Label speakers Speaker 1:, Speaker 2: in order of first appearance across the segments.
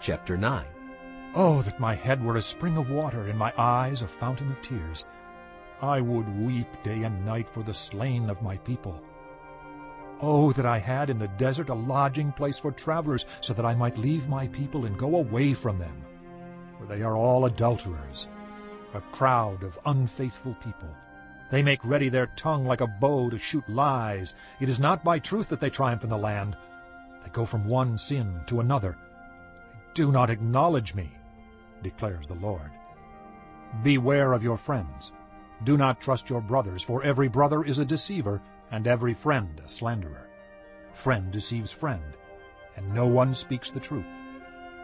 Speaker 1: Chapter 9
Speaker 2: Oh, that my head were a spring of water, and my eyes a fountain of tears. I would weep day and night for the slain of my people. Oh, that I had in the desert a lodging place for travelers, so that I might leave my people and go away from them. For they are all adulterers, a crowd of unfaithful people. They make ready their tongue like a bow to shoot lies. It is not by truth that they triumph in the land. They go from one sin to another. Do not acknowledge me, declares the Lord. Beware of your friends. Do not trust your brothers, for every brother is a deceiver, and every friend a slanderer. Friend deceives friend, and no one speaks the truth.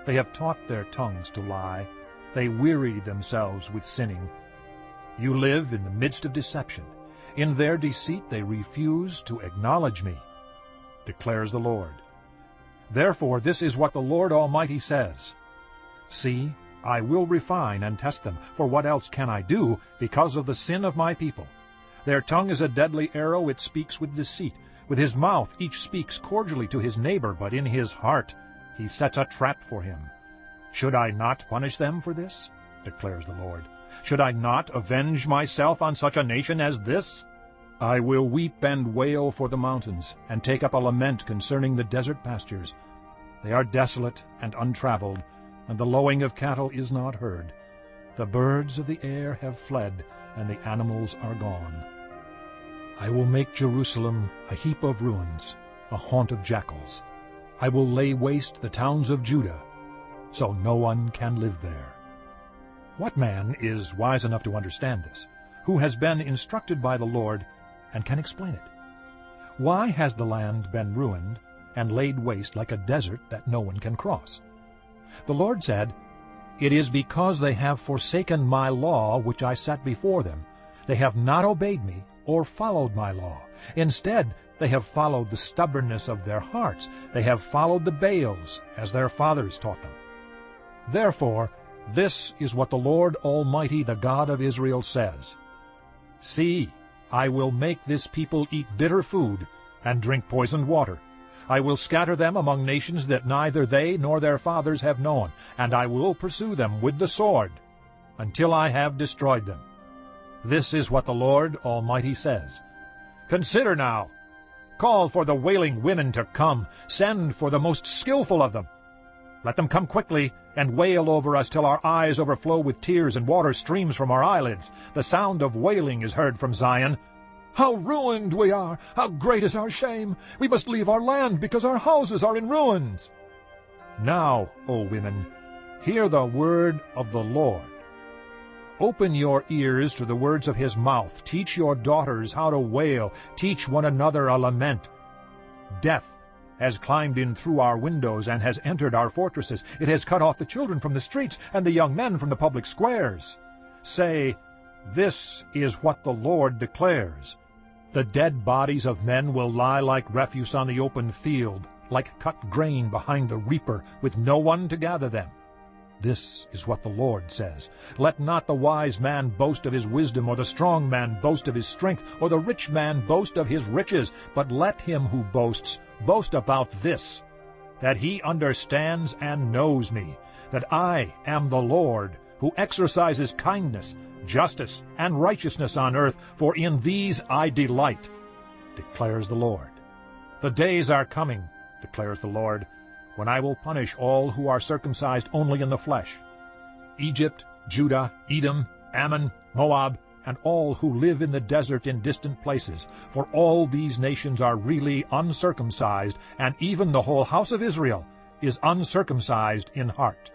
Speaker 2: They have taught their tongues to lie. They weary themselves with sinning. You live in the midst of deception. In their deceit they refuse to acknowledge me, declares the Lord. Therefore this is what the Lord Almighty says. See, I will refine and test them, for what else can I do because of the sin of my people? Their tongue is a deadly arrow, it speaks with deceit. With his mouth each speaks cordially to his neighbor, but in his heart he sets a trap for him. Should I not punish them for this? declares the Lord. Should I not avenge myself on such a nation as this? I will weep and wail for the mountains, and take up a lament concerning the desert pastures. They are desolate and untraveled, and the lowing of cattle is not heard. The birds of the air have fled, and the animals are gone. I will make Jerusalem a heap of ruins, a haunt of jackals. I will lay waste the towns of Judah, so no one can live there. What man is wise enough to understand this, who has been instructed by the Lord and can explain it? Why has the land been ruined and laid waste like a desert that no one can cross? The Lord said, It is because they have forsaken my law which I set before them. They have not obeyed me or followed my law. Instead, they have followed the stubbornness of their hearts. They have followed the Baals, as their fathers taught them. Therefore, this is what the Lord Almighty, the God of Israel, says. See, I will make this people eat bitter food and drink poisoned water. I will scatter them among nations that neither they nor their fathers have known, and I will pursue them with the sword until I have destroyed them. This is what the Lord Almighty says. Consider now. Call for the wailing women to come. Send for the most skillful of them. Let them come quickly and wail over us till our eyes overflow with tears and water streams from our eyelids. The sound of wailing is heard from Zion. How ruined we are! How great is our shame! We must leave our land because our houses are in ruins. Now, O women, hear the word of the Lord. Open your ears to the words of his mouth. Teach your daughters how to wail. Teach one another a lament. Death has climbed in through our windows and has entered our fortresses. It has cut off the children from the streets and the young men from the public squares. Say, This is what the Lord declares. The dead bodies of men will lie like refuse on the open field, like cut grain behind the reaper, with no one to gather them. This is what the Lord says. Let not the wise man boast of his wisdom, or the strong man boast of his strength, or the rich man boast of his riches, but let him who boasts boast about this, that he understands and knows me, that I am the Lord, who exercises kindness, justice, and righteousness on earth, for in these I delight, declares the Lord. The days are coming, declares the Lord, when I will punish all who are circumcised only in the flesh. Egypt, Judah, Edom, Ammon, Moab, and all who live in the desert in distant places, for all these nations are really uncircumcised, and even the whole house of Israel is uncircumcised in heart.